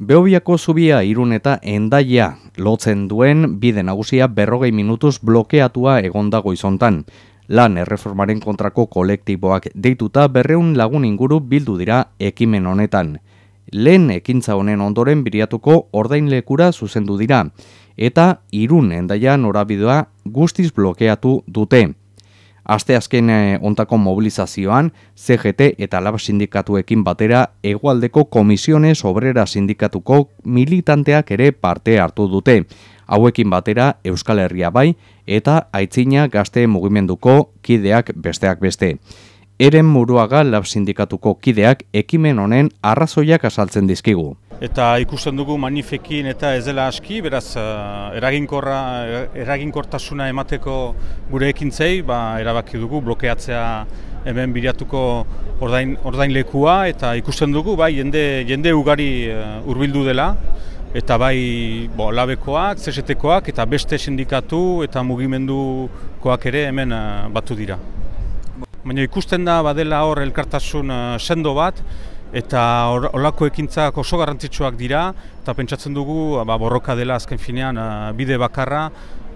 Beobiako zubia irun eta endaia lotzen duen bide nagusia berrogei minutuz blokeatua egondago izontan. Lan erreformaren kontrako kolektiboak deituta berreun lagun inguru bildu dira ekimen honetan. Lehen ekintza honen ondoren biriatuko ordainlekura zuzendu dira, eta irun endaia norabidoa guztiz blokeatu dute. Aste azken eh, ontako mobilizazioan, CGT eta Lab sindikatuekin batera egualdeko komisiones obrera sindikatuko militanteak ere parte hartu dute. Hauekin batera Euskal Herria bai eta aitzina gazte mugimenduko kideak besteak beste. Eren muruaga Lab sindikatuko kideak ekimen honen arrazoiak asaltzen dizkigu eta ikusten dugu manifekin eta ez dela aski, beraz uh, eraginkorra, eraginkortasuna emateko gure ekintzei, ba, erabaki dugu blokeatzea hemen biriatuko ordain, ordain lekua eta ikusten dugu bai jende, jende ugari uh, hurbildu dela eta bai bo, labekoak, zesetekoak eta beste sindikatu eta mugimendukoak ere hemen batu dira. Baina ikusten da badela hor elkartasun sendo bat, eta olako ekintzak oso garrantzitsuak dira eta pentsatzen dugu ba, borroka dela azken finean eh, bide bakarra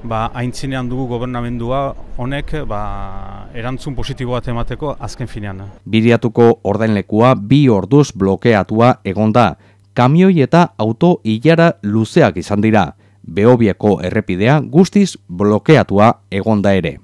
ba, aintzinean dugu gobernamendua honek ba, erantzun positibo bat emateko azken finean. Biriatuko ordainlekua bi orduz blokeatua egonda, kamioi eta auto hilara luzeak izan dira, behobiako errepidea guztiz blokeatua egonda ere.